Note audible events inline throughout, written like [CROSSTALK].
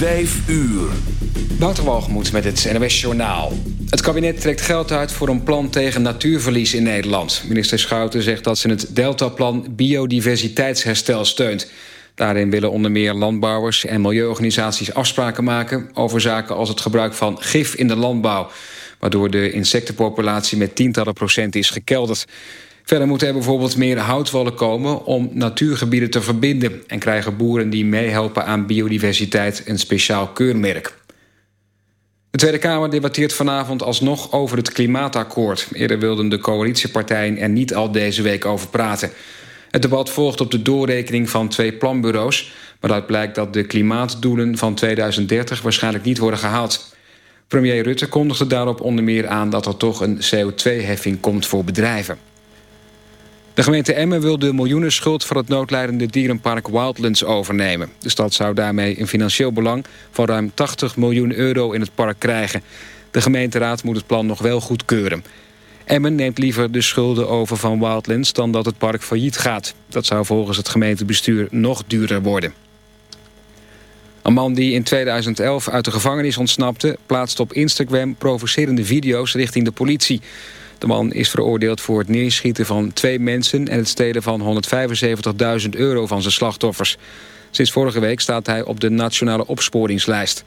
5 uur. Wouter met het NWS Journaal. Het kabinet trekt geld uit voor een plan tegen natuurverlies in Nederland. Minister Schouten zegt dat ze het Deltaplan biodiversiteitsherstel steunt. Daarin willen onder meer landbouwers en milieuorganisaties afspraken maken... over zaken als het gebruik van gif in de landbouw... waardoor de insectenpopulatie met tientallen procent is gekelderd. Verder moeten er bijvoorbeeld meer houtwallen komen om natuurgebieden te verbinden... en krijgen boeren die meehelpen aan biodiversiteit een speciaal keurmerk. De Tweede Kamer debatteert vanavond alsnog over het klimaatakkoord. Eerder wilden de coalitiepartijen er niet al deze week over praten. Het debat volgt op de doorrekening van twee planbureaus... maar uit blijkt dat de klimaatdoelen van 2030 waarschijnlijk niet worden gehaald. Premier Rutte kondigde daarop onder meer aan dat er toch een CO2-heffing komt voor bedrijven. De gemeente Emmen wil de miljoenenschuld van het noodlijdende dierenpark Wildlands overnemen. De stad zou daarmee een financieel belang van ruim 80 miljoen euro in het park krijgen. De gemeenteraad moet het plan nog wel goedkeuren. Emmen neemt liever de schulden over van Wildlands dan dat het park failliet gaat. Dat zou volgens het gemeentebestuur nog duurder worden. Een man die in 2011 uit de gevangenis ontsnapte... plaatst op Instagram provocerende video's richting de politie. De man is veroordeeld voor het neerschieten van twee mensen... en het stelen van 175.000 euro van zijn slachtoffers. Sinds vorige week staat hij op de nationale opsporingslijst.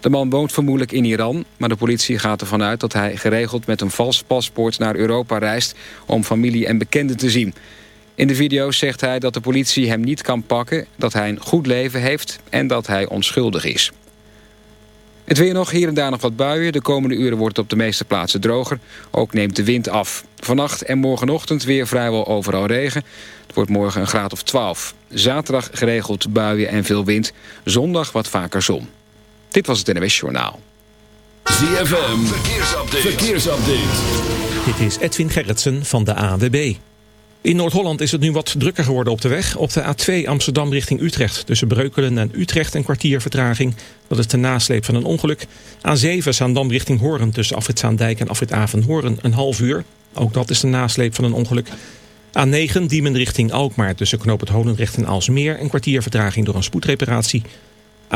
De man woont vermoedelijk in Iran, maar de politie gaat ervan uit... dat hij geregeld met een vals paspoort naar Europa reist... om familie en bekenden te zien. In de video zegt hij dat de politie hem niet kan pakken... dat hij een goed leven heeft en dat hij onschuldig is. Het weer nog, hier en daar nog wat buien. De komende uren wordt het op de meeste plaatsen droger. Ook neemt de wind af. Vannacht en morgenochtend weer vrijwel overal regen. Het wordt morgen een graad of 12. Zaterdag geregeld buien en veel wind. Zondag wat vaker zon. Dit was het NWS Journaal. ZFM, verkeersupdate. verkeersupdate. Dit is Edwin Gerritsen van de AWB. In Noord-Holland is het nu wat drukker geworden op de weg. Op de A2 Amsterdam richting Utrecht. Tussen Breukelen en Utrecht een kwartier vertraging. Dat is de nasleep van een ongeluk. A7 Zaandam richting Hoorn tussen Afrit en Afrit Avenhoorn een half uur. Ook dat is de nasleep van een ongeluk. A9 Diemen richting Alkmaar tussen Knoop het Holendrecht en Alsmeer. Een kwartier vertraging door een spoedreparatie.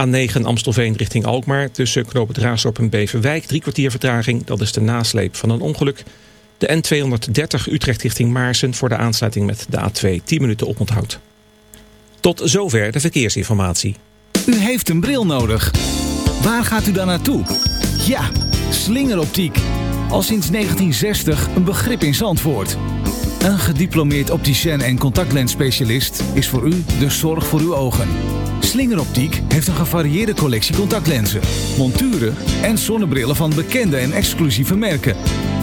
A9 Amstelveen richting Alkmaar tussen Knoop het Raasdorp en Beverwijk. Drie kwartier vertraging. Dat is de nasleep van een ongeluk. De N230 Utrecht richting Maarsen voor de aansluiting met de A2 10 minuten oponthoud. Tot zover de verkeersinformatie. U heeft een bril nodig. Waar gaat u dan naartoe? Ja, slingeroptiek. Al sinds 1960 een begrip in Zandvoort. Een gediplomeerd opticien en contactlensspecialist is voor u de zorg voor uw ogen. Slingeroptiek heeft een gevarieerde collectie contactlenzen, monturen en zonnebrillen van bekende en exclusieve merken.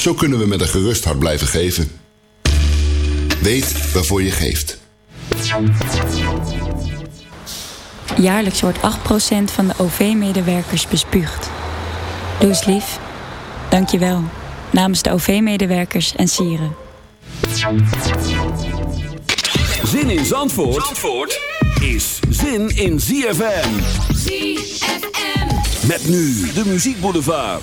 Zo kunnen we met een gerust hart blijven geven. Weet waarvoor je geeft. Jaarlijks wordt 8% van de OV-medewerkers bespuugd. Doe eens lief. Dank je wel. Namens de OV-medewerkers en sieren. Zin in Zandvoort, Zandvoort is zin in ZFM. ZFM. Met nu de Muziek Boulevard.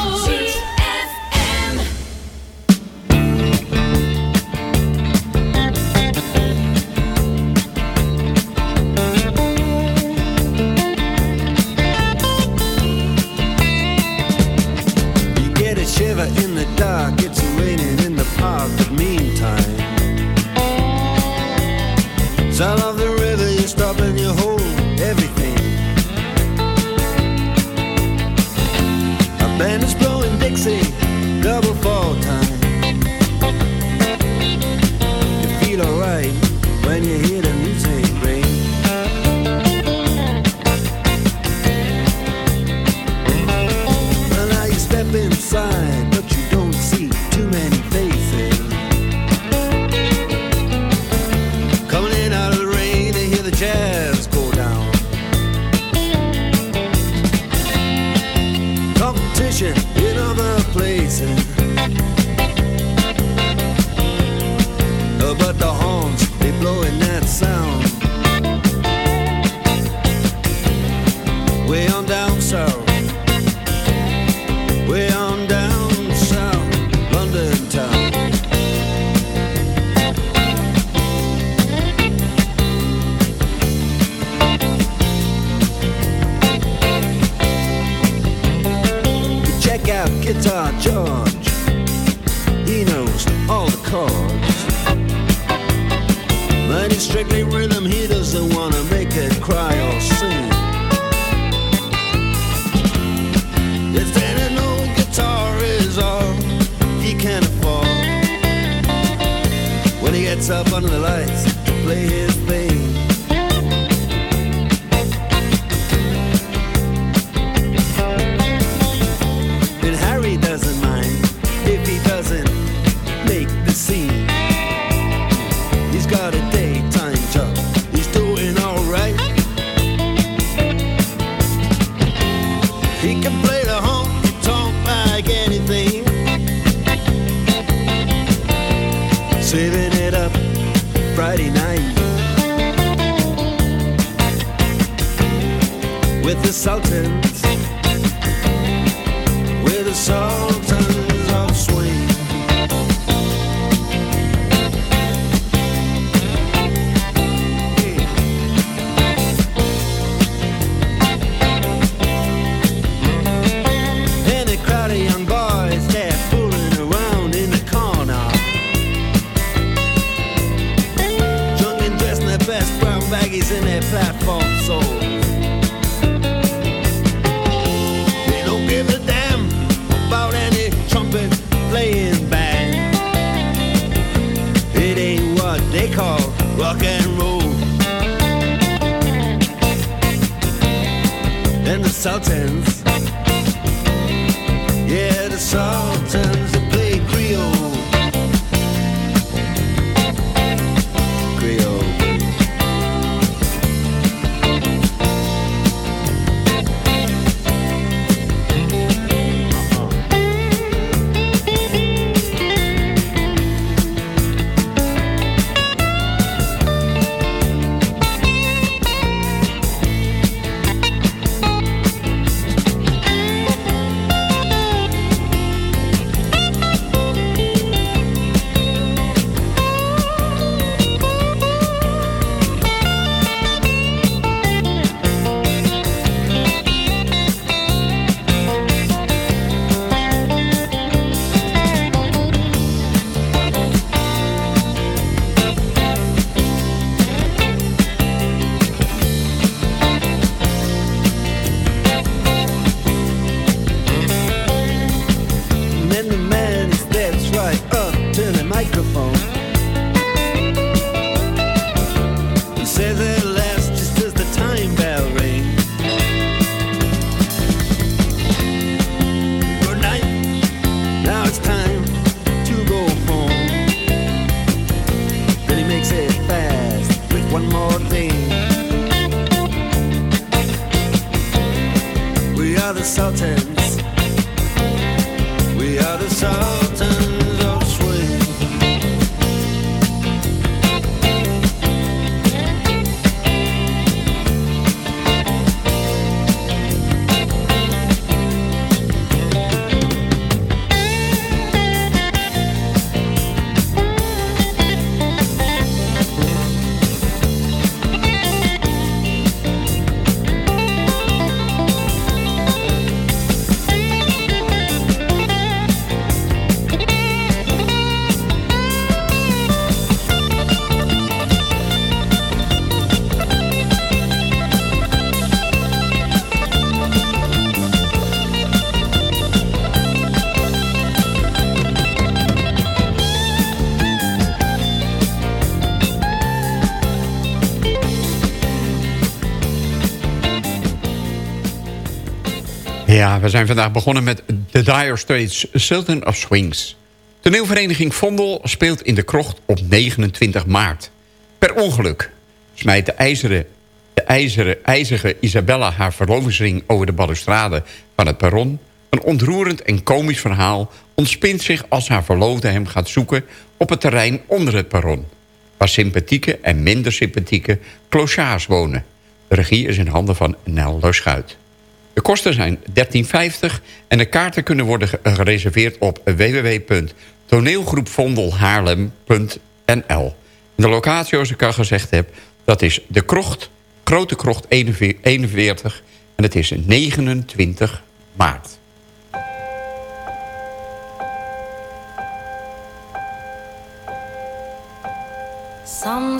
The Sultans. We zijn vandaag begonnen met The Dire Straits Sultan of Swings. Toneelvereniging Vondel speelt in de krocht op 29 maart. Per ongeluk smijt de ijzeren, de ijzeren, ijzige Isabella haar verlovingsring over de balustrade van het perron. Een ontroerend en komisch verhaal ontspint zich als haar verloofde hem gaat zoeken op het terrein onder het perron. Waar sympathieke en minder sympathieke clochards wonen. De regie is in handen van Nel Luschuit. De kosten zijn 13,50 en de kaarten kunnen worden gereserveerd op www.toneelgroepvondelhaarlem.nl. De locatie, zoals ik al gezegd heb, dat is de krocht, Grote Krocht 41 en het is 29 maart. Some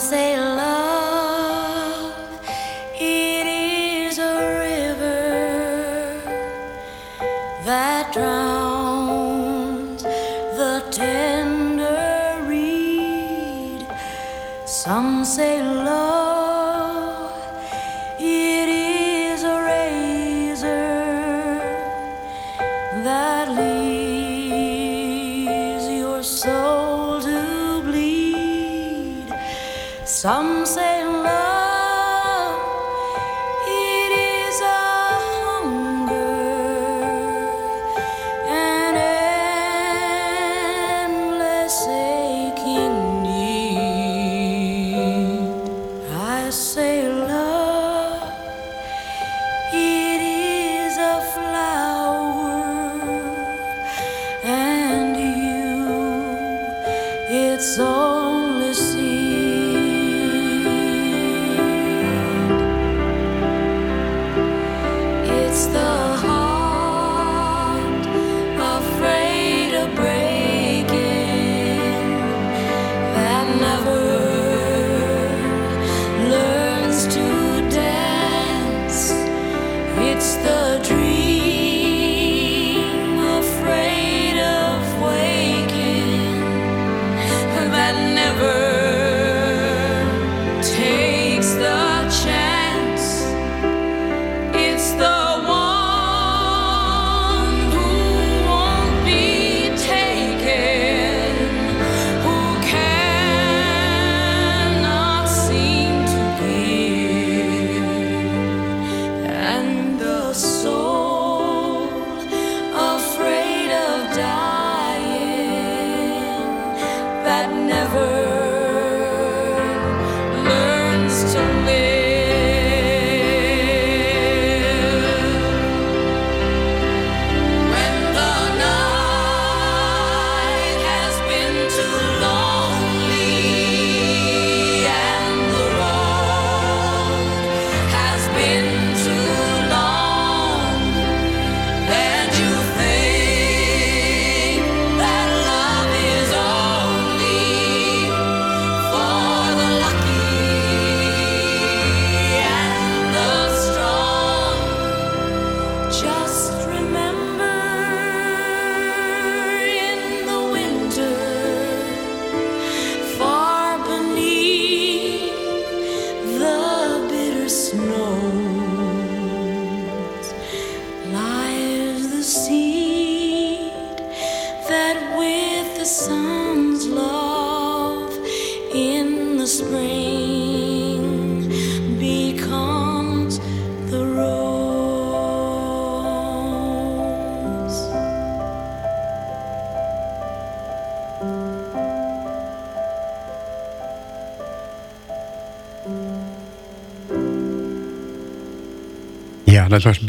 dat was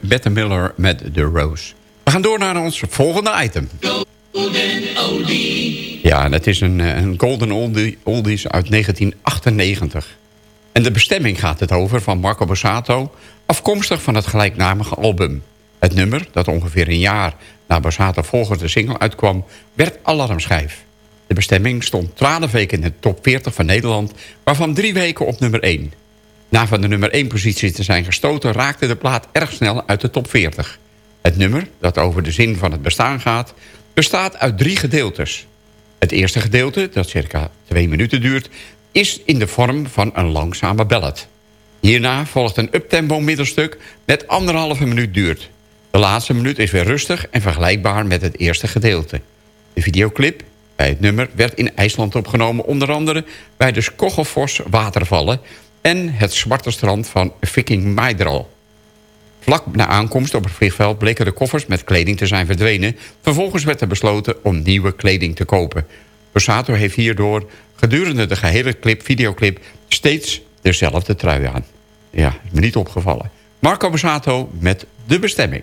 Bette Miller met The Rose. We gaan door naar ons volgende item. Ja, dat is een, eh, een Golden Oldie, Oldies uit 1998. En de bestemming gaat het over van Marco Borsato... afkomstig van het gelijknamige album. Het nummer, dat ongeveer een jaar na Borsato volgens de single uitkwam... werd alarmschijf. De bestemming stond 12 weken in de top 40 van Nederland... waarvan drie weken op nummer 1. Na van de nummer 1 positie te zijn gestoten... raakte de plaat erg snel uit de top 40. Het nummer, dat over de zin van het bestaan gaat... bestaat uit drie gedeeltes. Het eerste gedeelte, dat circa twee minuten duurt... is in de vorm van een langzame ballad. Hierna volgt een uptempo middelstuk met anderhalve minuut duurt. De laatste minuut is weer rustig en vergelijkbaar met het eerste gedeelte. De videoclip bij het nummer werd in IJsland opgenomen... onder andere bij de Skoggelfors watervallen... en het zwarte strand van Viking Maidral. Vlak na aankomst op het vliegveld bleken de koffers met kleding te zijn verdwenen. Vervolgens werd er besloten om nieuwe kleding te kopen. Borsato heeft hierdoor gedurende de gehele clip, videoclip... steeds dezelfde trui aan. Ja, is me niet opgevallen. Marco Borsato met de bestemming.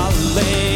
alleen.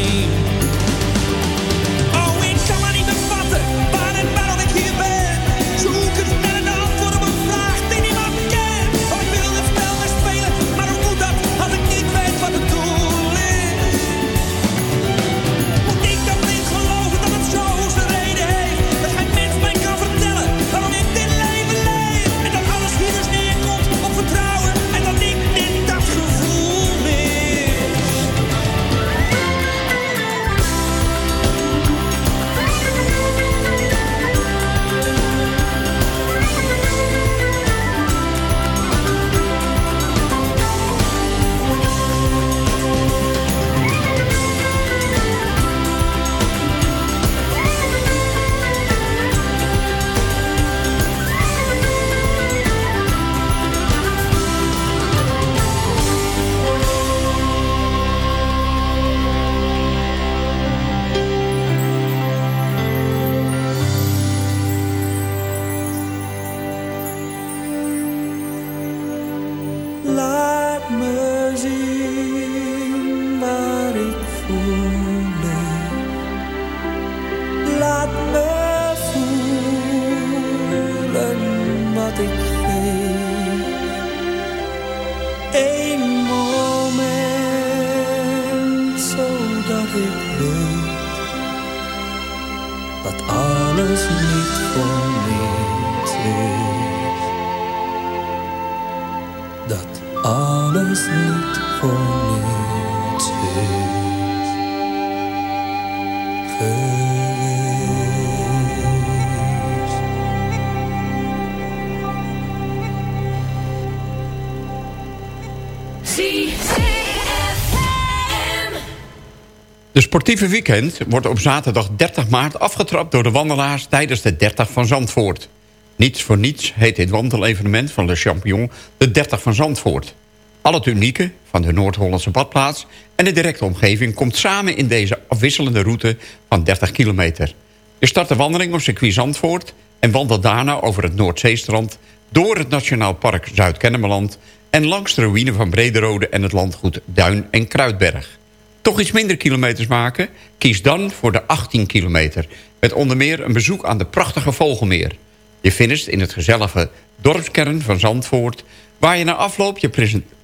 Sportieve weekend wordt op zaterdag 30 maart afgetrapt door de wandelaars tijdens de 30 van Zandvoort. Niets voor niets heet dit wandelevenement van Le Champion de 30 van Zandvoort. Al het unieke van de Noord-Hollandse badplaats en de directe omgeving... komt samen in deze afwisselende route van 30 kilometer. Je start de wandeling op circuit Zandvoort... en wandelt daarna over het Noordzeestrand... door het Nationaal Park Zuid-Kennemerland... en langs de ruïne van Brederode en het landgoed Duin en Kruidberg. Toch iets minder kilometers maken? Kies dan voor de 18 kilometer... met onder meer een bezoek aan de prachtige Vogelmeer... Je finisht in het gezellige dorpskern van Zandvoort... waar je na afloop je,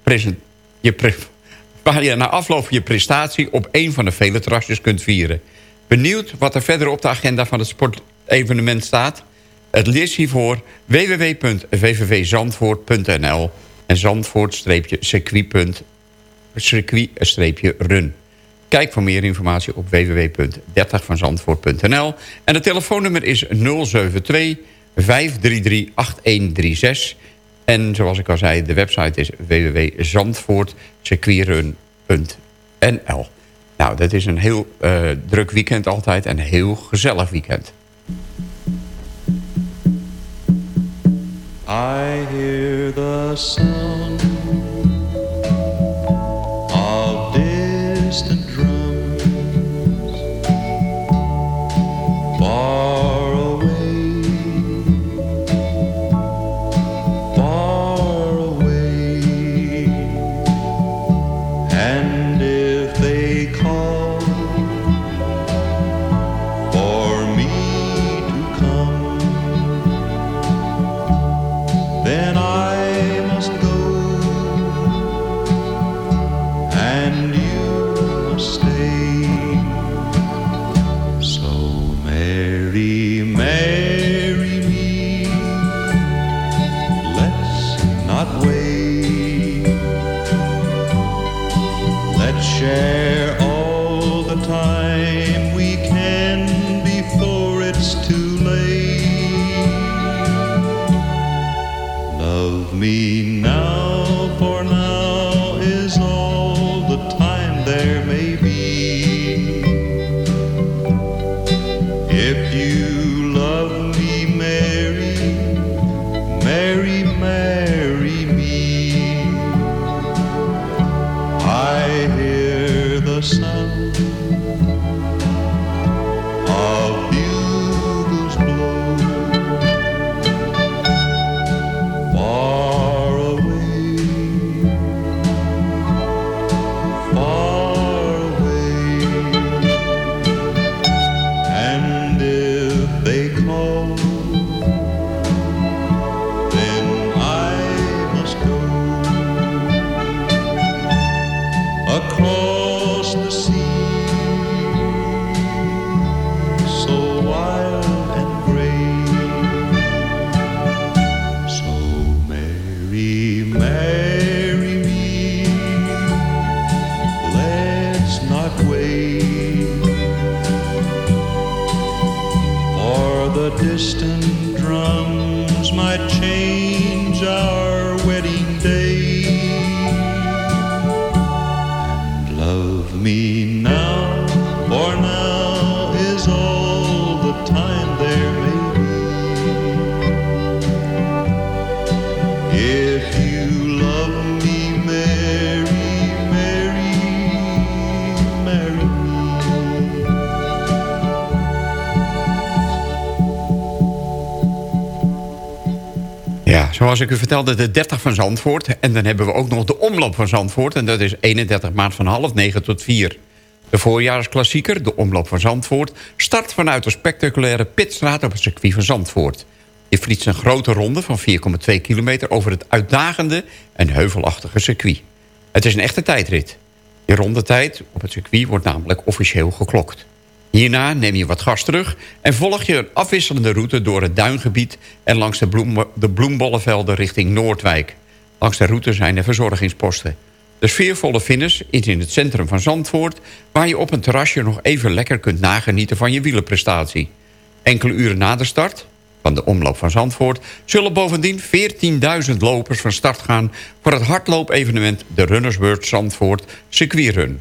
present, je, [LAUGHS] waar je na afloop je prestatie op een van de vele terrasjes kunt vieren. Benieuwd wat er verder op de agenda van het sportevenement staat? Het leest hiervoor www.vvvzandvoort.nl en zandvoort-circuit-run. Kijk voor meer informatie op www.30vanzandvoort.nl en het telefoonnummer is 072 533-8136. En zoals ik al zei, de website is www.zandvoortcircuitrun.nl. Nou, dat is een heel uh, druk weekend altijd en een heel gezellig weekend. I hear the sound of distant drums might change our zoals ik u vertelde, de 30 van Zandvoort. En dan hebben we ook nog de omloop van Zandvoort. En dat is 31 maart van half 9 tot 4. De voorjaarsklassieker, de omloop van Zandvoort... start vanuit de spectaculaire Pitstraat op het circuit van Zandvoort. Je fietst een grote ronde van 4,2 kilometer... over het uitdagende en heuvelachtige circuit. Het is een echte tijdrit. Je rondetijd op het circuit wordt namelijk officieel geklokt. Hierna neem je wat gas terug en volg je een afwisselende route door het duingebied... en langs de, bloem, de bloembollenvelden richting Noordwijk. Langs de route zijn er verzorgingsposten. De sfeervolle finish is in het centrum van Zandvoort... waar je op een terrasje nog even lekker kunt nagenieten van je wielerprestatie. Enkele uren na de start van de omloop van Zandvoort... zullen bovendien 14.000 lopers van start gaan... voor het hardloopevenement de Runners World Zandvoort Circuitrun.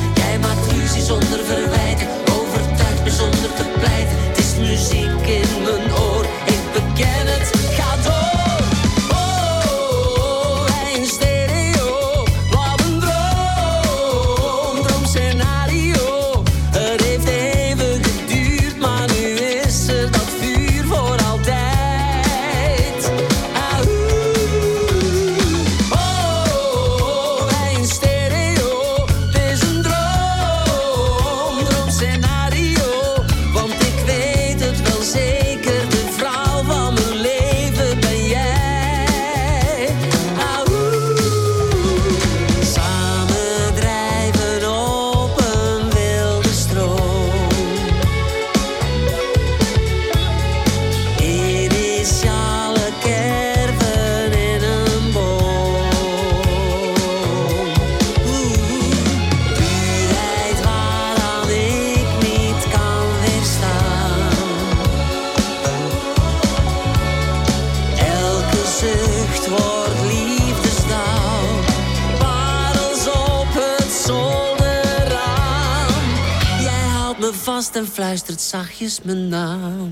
kiss me now.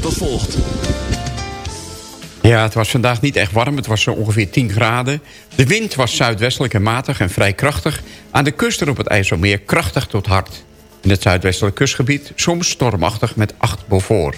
Volgt. Ja, het was vandaag niet echt warm. Het was zo ongeveer 10 graden. De wind was zuidwestelijk en matig en vrij krachtig. Aan de kust en op het IJsselmeer krachtig tot hard. In het zuidwestelijk kustgebied soms stormachtig met 8 Beaufort.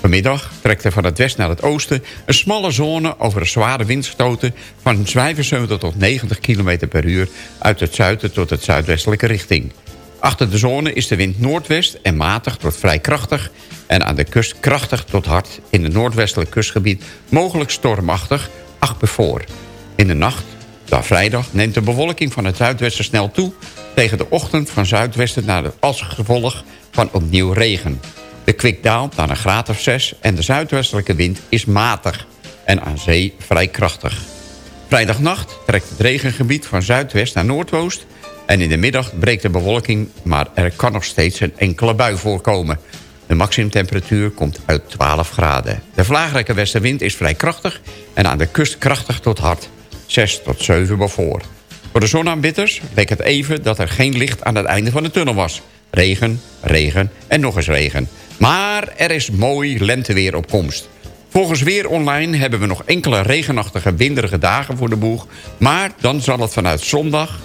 Vanmiddag trekt er van het west naar het oosten... een smalle zone over een zware windstoten... van 75 tot 90 km per uur... uit het zuiden tot het zuidwestelijke richting. Achter de zone is de wind noordwest en matig tot vrij krachtig... en aan de kust krachtig tot hard in het noordwestelijk kustgebied... mogelijk stormachtig, 8 bevoor. In de nacht, dan vrijdag, neemt de bewolking van het zuidwesten snel toe... tegen de ochtend van zuidwesten naar het als gevolg van opnieuw regen. De kwik daalt naar een graad of 6 en de zuidwestelijke wind is matig... en aan zee vrij krachtig. Vrijdagnacht trekt het regengebied van zuidwest naar noordoost... en in de middag breekt de bewolking, maar er kan nog steeds een enkele bui voorkomen. De maximumtemperatuur komt uit 12 graden. De vlaagrijke westenwind is vrij krachtig en aan de kust krachtig tot hard. 6 tot 7 bevoor. Voor de zonaanbidders leek het even dat er geen licht aan het einde van de tunnel was. Regen, regen en nog eens regen. Maar er is mooi lenteweer op komst. Volgens Weer Online hebben we nog enkele regenachtige, winderige dagen voor de boeg. Maar dan zal het vanuit zondag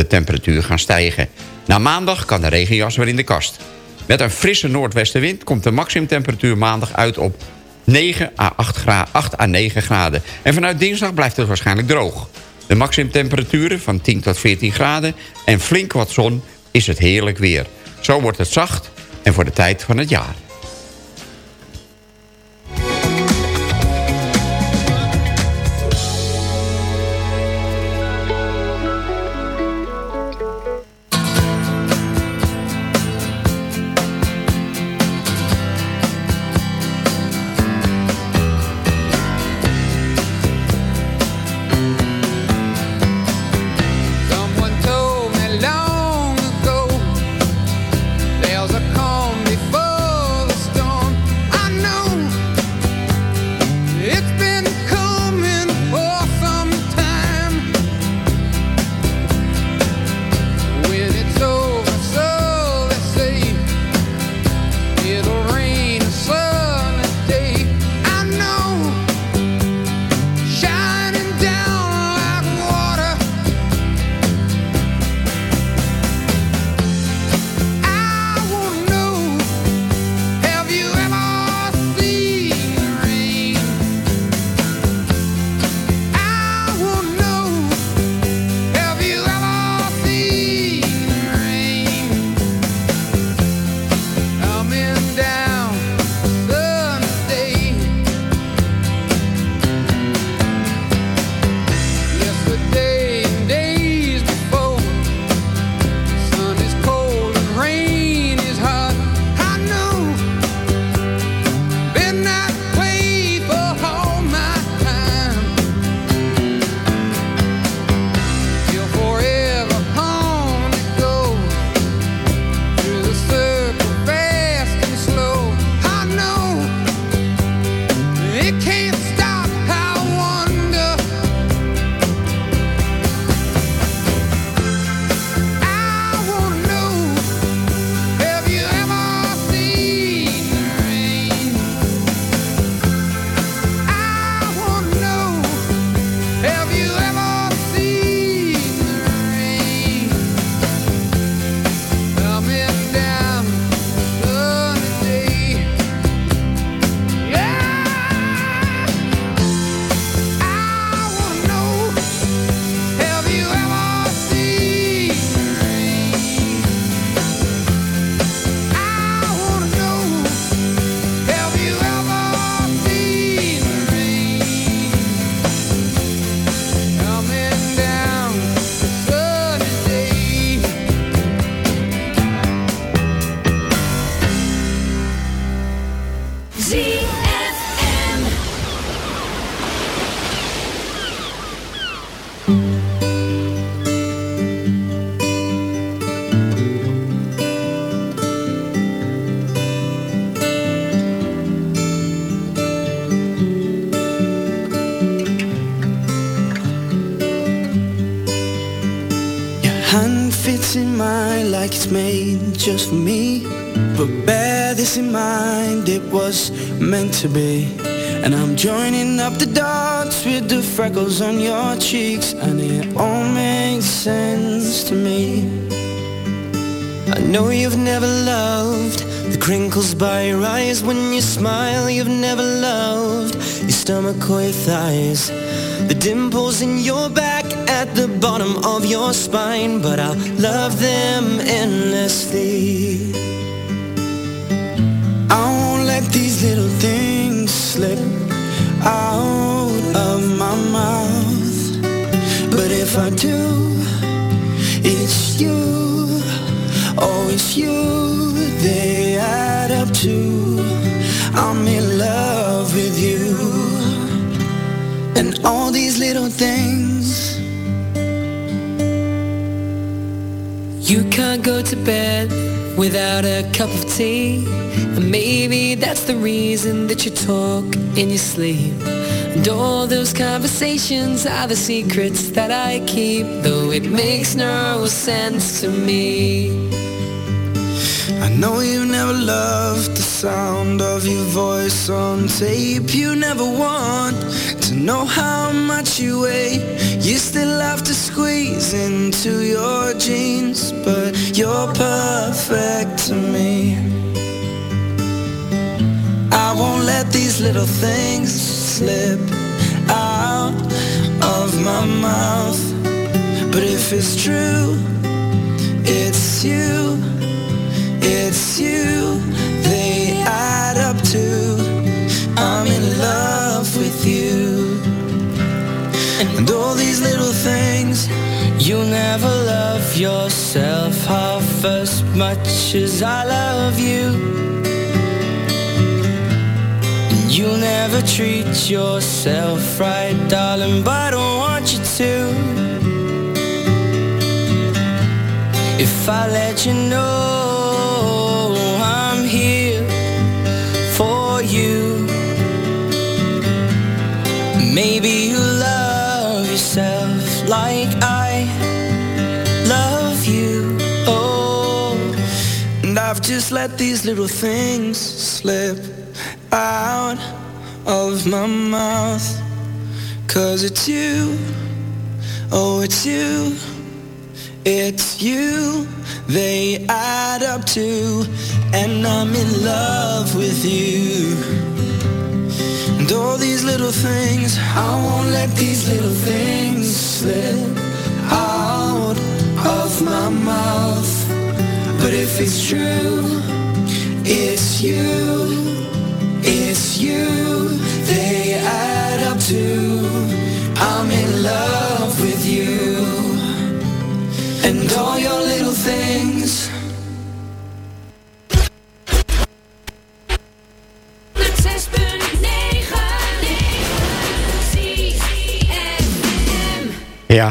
de temperatuur gaan stijgen. Na maandag kan de regenjas weer in de kast. Met een frisse noordwestenwind komt de maximumtemperatuur maandag uit op 9 à 8, gra 8 à 9 graden. En vanuit dinsdag blijft het waarschijnlijk droog. De maximumtemperaturen van 10 tot 14 graden en flink wat zon is het heerlijk weer. Zo wordt het zacht en voor de tijd van het jaar. Hand fits in mine like it's made just for me. But bear this in mind, it was meant to be. And I'm joining up the dots with the freckles on your cheeks And it all makes sense to me I know you've never loved The crinkles by your eyes when you smile You've never loved Your stomach or your thighs The dimples in your back At the bottom of your spine But I'll love them endlessly I won't let these little things slip out of my mouth. But if I do, it's you, oh, it's you they add up to. I'm in love with you. And all these little things. You can't go to bed without a cup of tea. And maybe that's the reason that you talk in your sleep. And all those conversations are the secrets that I keep, though it makes no sense to me. I know you never loved the sound of your voice on tape. You never want to know how much you weigh. You still have to squeeze into your jeans, but you're perfect to me. I won't let these little things slip out of my mouth. But if it's true, it's you. It's you yourself half as much as I love you. You'll never treat yourself right, darling, but I don't want you to. If I let you know just let these little things slip out of my mouth. Cause it's you, oh, it's you. It's you they add up to, and I'm in love with you. And all these little things, I won't let these little things slip out of my mouth. But if it's true, it's you, it's you they add up to. I'm in love with you. And all your little things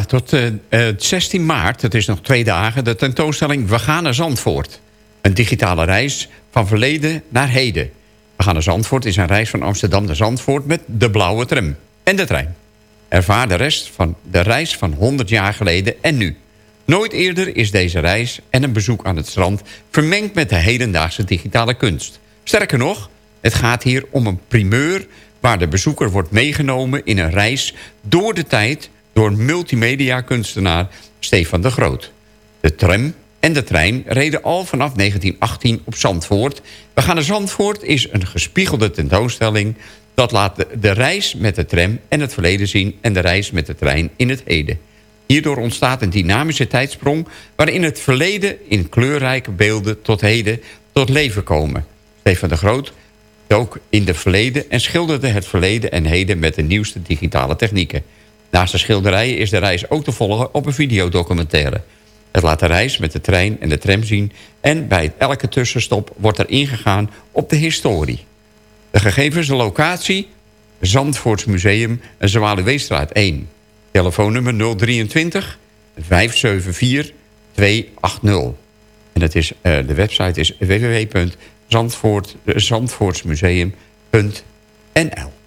Tot eh, eh, 16 maart, het is nog twee dagen... de tentoonstelling We gaan naar Zandvoort. Een digitale reis van verleden naar heden. We gaan naar Zandvoort is een reis van Amsterdam naar Zandvoort... met de blauwe tram en de trein. Ervaar de rest van de reis van 100 jaar geleden en nu. Nooit eerder is deze reis en een bezoek aan het strand... vermengd met de hedendaagse digitale kunst. Sterker nog, het gaat hier om een primeur... waar de bezoeker wordt meegenomen in een reis door de tijd door multimedia-kunstenaar Stefan de Groot. De tram en de trein reden al vanaf 1918 op Zandvoort. We gaan naar Zandvoort is een gespiegelde tentoonstelling... dat laat de, de reis met de tram en het verleden zien... en de reis met de trein in het heden. Hierdoor ontstaat een dynamische tijdsprong... waarin het verleden in kleurrijke beelden tot heden tot leven komen. Stefan de Groot dook in de verleden en schilderde het verleden en heden... met de nieuwste digitale technieken. Naast de schilderijen is de reis ook te volgen op een videodocumentaire. Het laat de reis met de trein en de tram zien... en bij elke tussenstop wordt er ingegaan op de historie. De gegevens, de locatie... Zandvoorts Museum, Zwaluweestraat 1. Telefoonnummer 023 574 280. En het is, uh, de website is www.zandvoortsmuseum.nl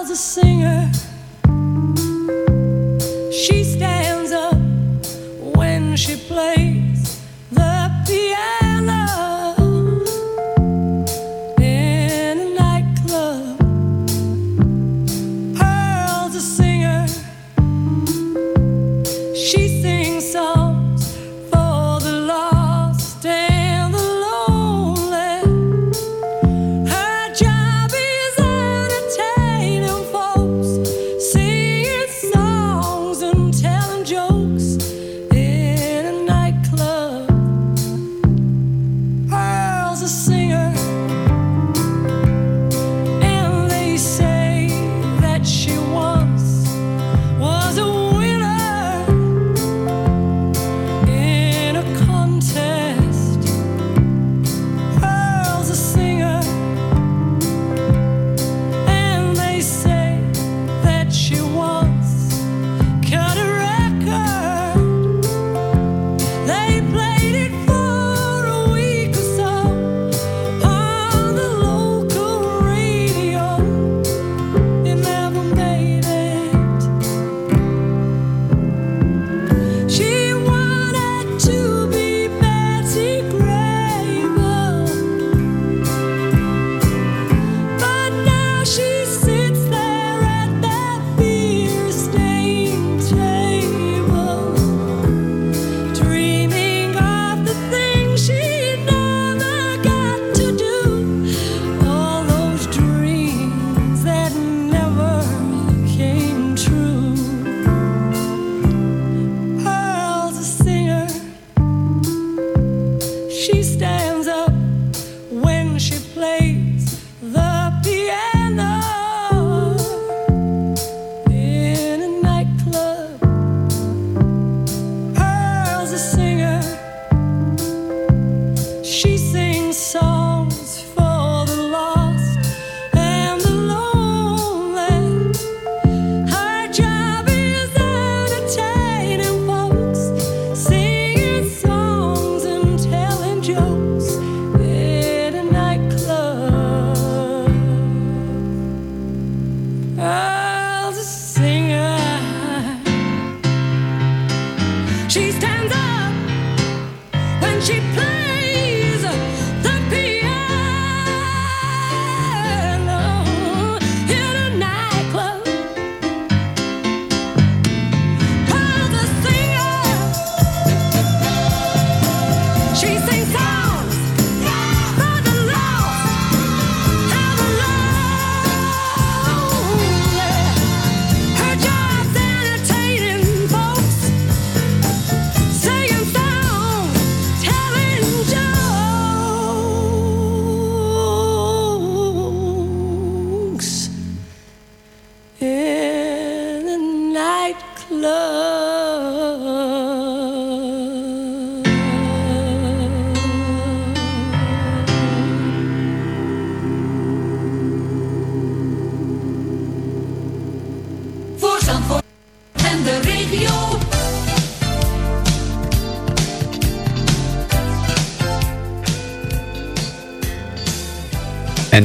Pearl's a singer. She stands up when she plays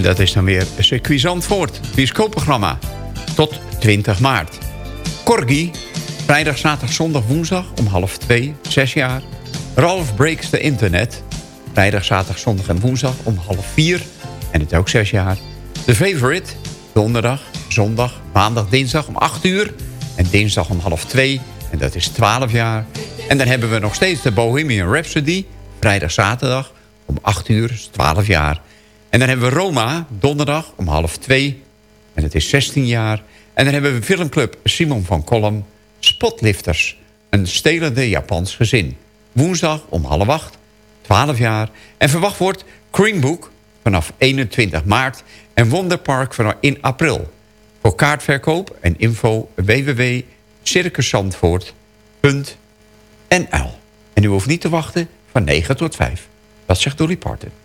dat is dan weer Circuit Zandvoort, bioscoopprogramma. Tot 20 maart. Corgi, vrijdag, zaterdag, zondag, woensdag om half twee, zes jaar. Ralph Breaks the Internet, vrijdag, zaterdag, zondag en woensdag om half vier. En het ook zes jaar. The Favorite, donderdag, zondag, maandag, dinsdag om 8 uur. En dinsdag om half twee. En dat is 12 jaar. En dan hebben we nog steeds de Bohemian Rhapsody. Vrijdag, zaterdag om 8 uur, is 12 jaar. En dan hebben we Roma, donderdag om half twee. En het is 16 jaar. En dan hebben we filmclub Simon van Kolm. Spotlifters, een stelende Japans gezin. Woensdag om half acht, 12 jaar. En verwacht wordt Green Book vanaf 21 maart. En Wonderpark vanaf in april. Voor kaartverkoop en info www.circuszandvoort.nl En u hoeft niet te wachten van 9 tot 5. Dat zegt Dolly Parton.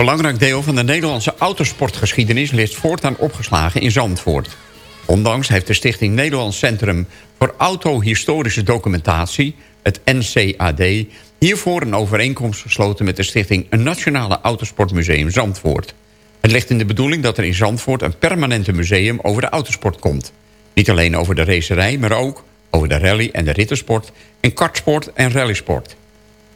belangrijk deel van de Nederlandse autosportgeschiedenis ligt voortaan opgeslagen in Zandvoort. Ondanks heeft de Stichting Nederlands Centrum voor Autohistorische Documentatie, het NCAD, hiervoor een overeenkomst gesloten met de Stichting Nationale Autosportmuseum Zandvoort. Het ligt in de bedoeling dat er in Zandvoort een permanente museum over de autosport komt. Niet alleen over de racerij, maar ook over de rally en de rittersport en kartsport en rallysport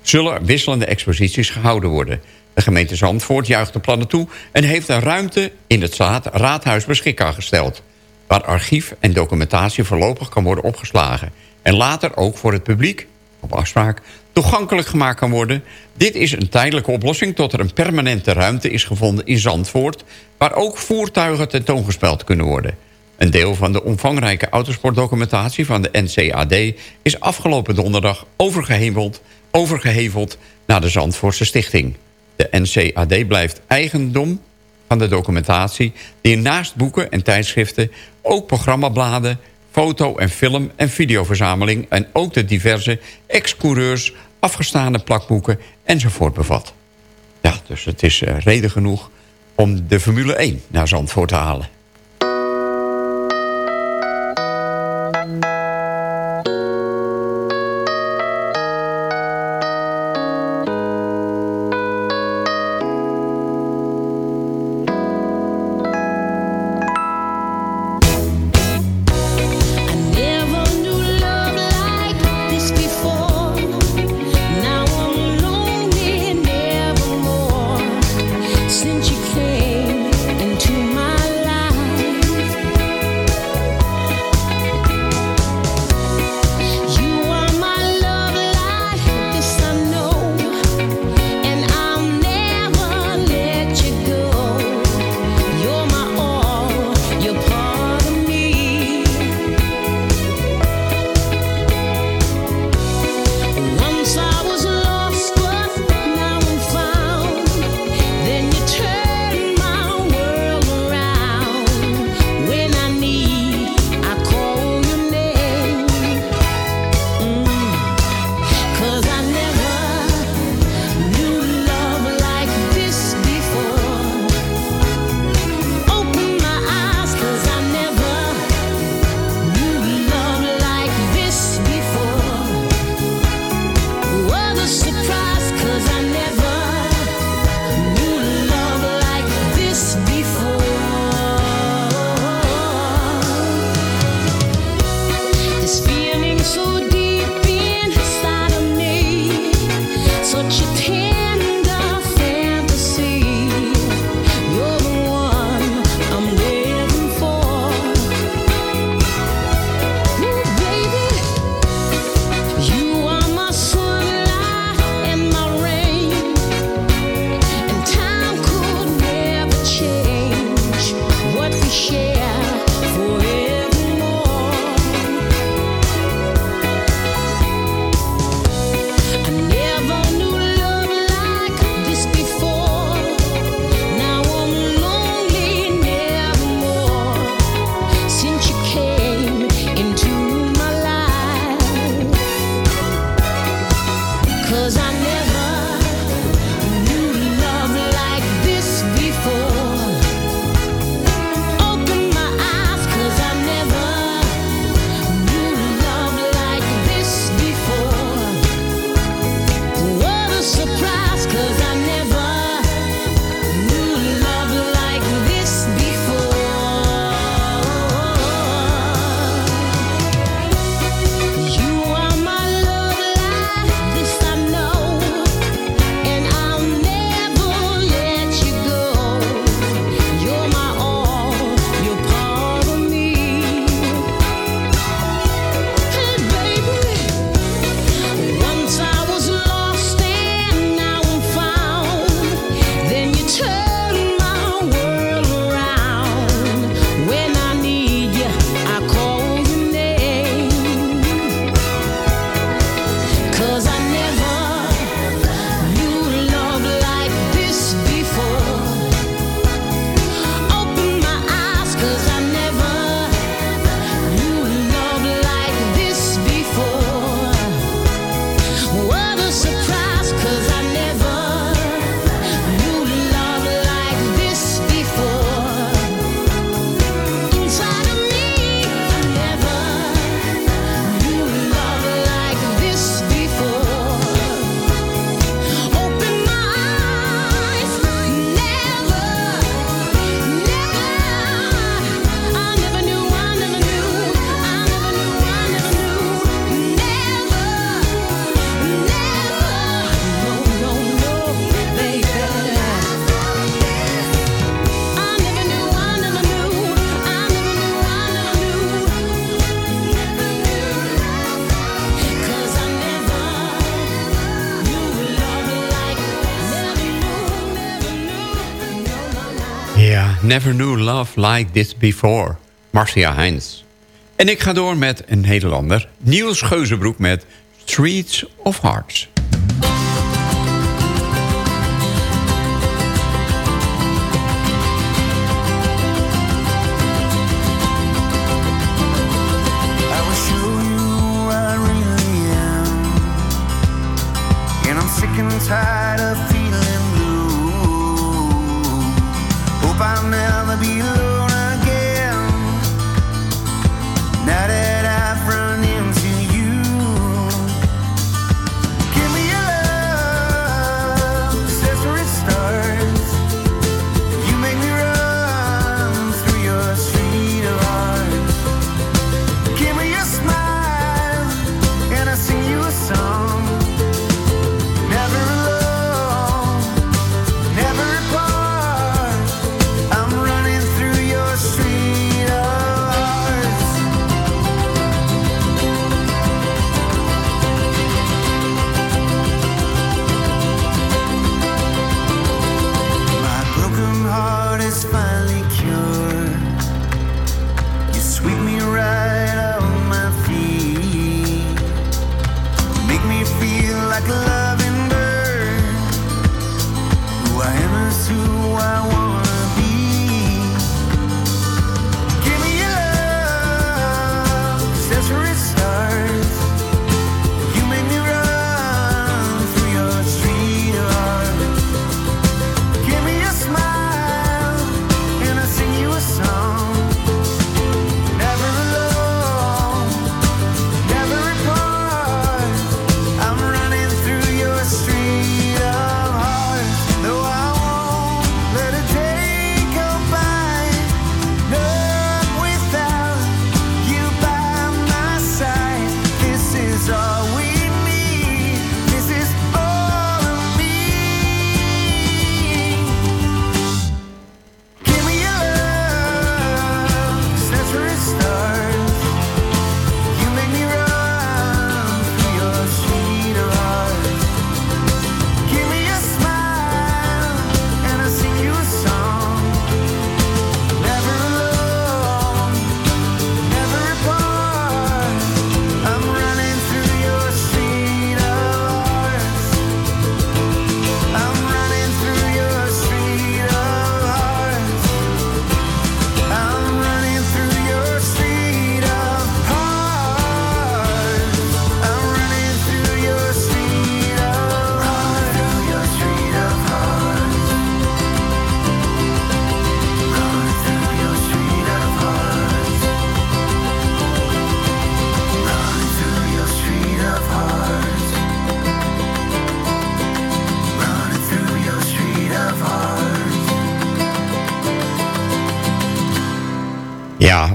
zullen wisselende exposities gehouden worden. De gemeente Zandvoort juicht de plannen toe... en heeft een ruimte in het raadhuis beschikbaar gesteld... waar archief en documentatie voorlopig kan worden opgeslagen... en later ook voor het publiek, op afspraak, toegankelijk gemaakt kan worden. Dit is een tijdelijke oplossing tot er een permanente ruimte is gevonden in Zandvoort... waar ook voertuigen tentoongesteld kunnen worden. Een deel van de omvangrijke autosportdocumentatie van de NCAD... is afgelopen donderdag overgeheveld, overgeheveld naar de Zandvoortse Stichting. De NCAD blijft eigendom van de documentatie... die naast boeken en tijdschriften ook programmabladen... foto- en film- en videoverzameling... en ook de diverse ex-coureurs, afgestaande plakboeken enzovoort bevat. Ja, dus het is eh, reden genoeg om de Formule 1 naar Zandvoort te halen. Never Knew Love Like This Before, Marcia Heinz. En ik ga door met een Nederlander, Niels Geuzenbroek met Streets of Hearts. be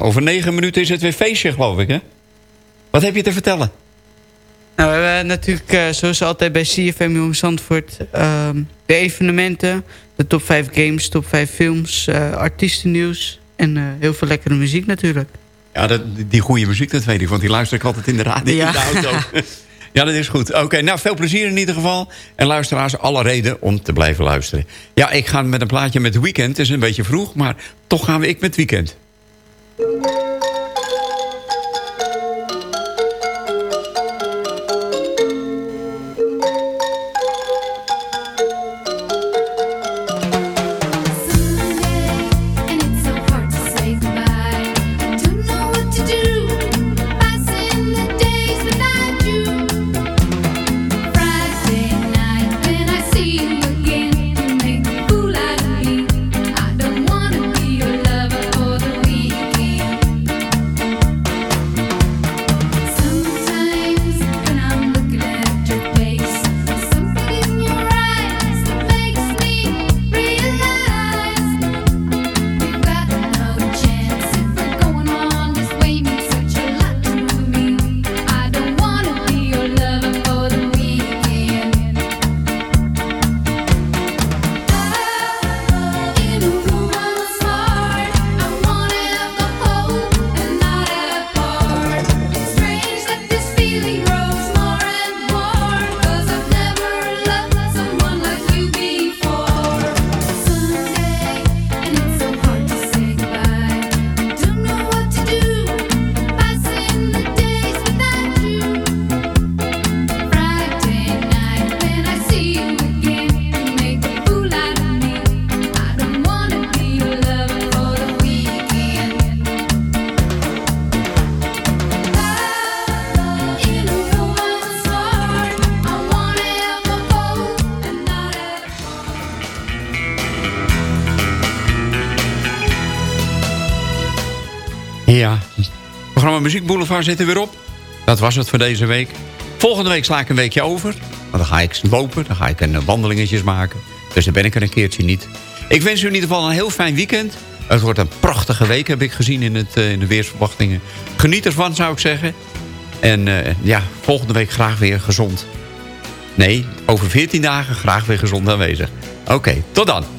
over negen minuten is het weer feestje, geloof ik, hè? Wat heb je te vertellen? Nou, we hebben natuurlijk, eh, zoals altijd bij CFM Jong Zandvoort... Ehm, de evenementen, de top 5 games, top 5 films, eh, artiestennieuws... en eh, heel veel lekkere muziek natuurlijk. Ja, dat, die goede muziek, dat weet ik, want die luister ik altijd in de radio ja. in de auto. [LAUGHS] ja, dat is goed. Oké, nou, veel plezier in ieder geval. En luisteraars, alle reden om te blijven luisteren. Ja, ik ga met een plaatje met Weekend. Het is een beetje vroeg, maar toch gaan we ik met Weekend. Música Boulevard zit er weer op. Dat was het voor deze week. Volgende week sla ik een weekje over. Maar dan ga ik lopen, dan ga ik een wandelingetjes maken. Dus dan ben ik er een keertje niet. Ik wens u in ieder geval een heel fijn weekend. Het wordt een prachtige week, heb ik gezien in, het, uh, in de weersverwachtingen. Geniet ervan, zou ik zeggen. En uh, ja, volgende week graag weer gezond. Nee, over 14 dagen graag weer gezond aanwezig. Oké, tot dan.